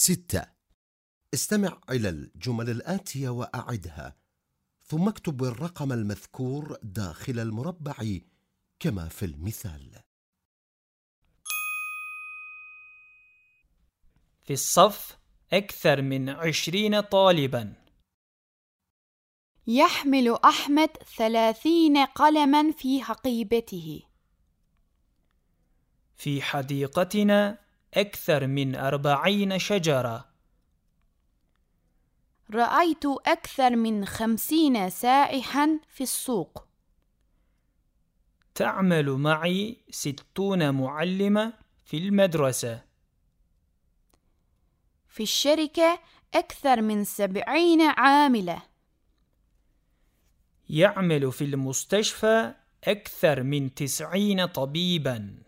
ستة. استمع إلى الجمل الآتية وأعدها ثم اكتب الرقم المذكور داخل المربع كما في المثال. في الصف أكثر من عشرين طالباً. يحمل أحمد ثلاثين قلما في حقيبته. في حديقتنا أكثر من أربعين شجرة. رأيت أكثر من خمسين سائحا في السوق. تعمل معي ستون معلمة في المدرسة. في الشركة أكثر من سبعين عاملة. يعمل في المستشفى أكثر من تسعين طبيباً.